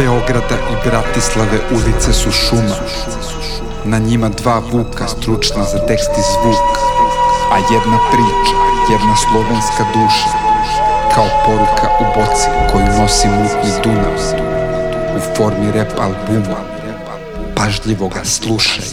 Beograda i Bratislave ulice su šuma. Na njima dva vuka stručna za tekst i zvuk, a jedna priča, jedna slovenska duša, kao poruka u boci koju nosi mutni Dunav u formi rap albuma. Pažljivo ga slušaj.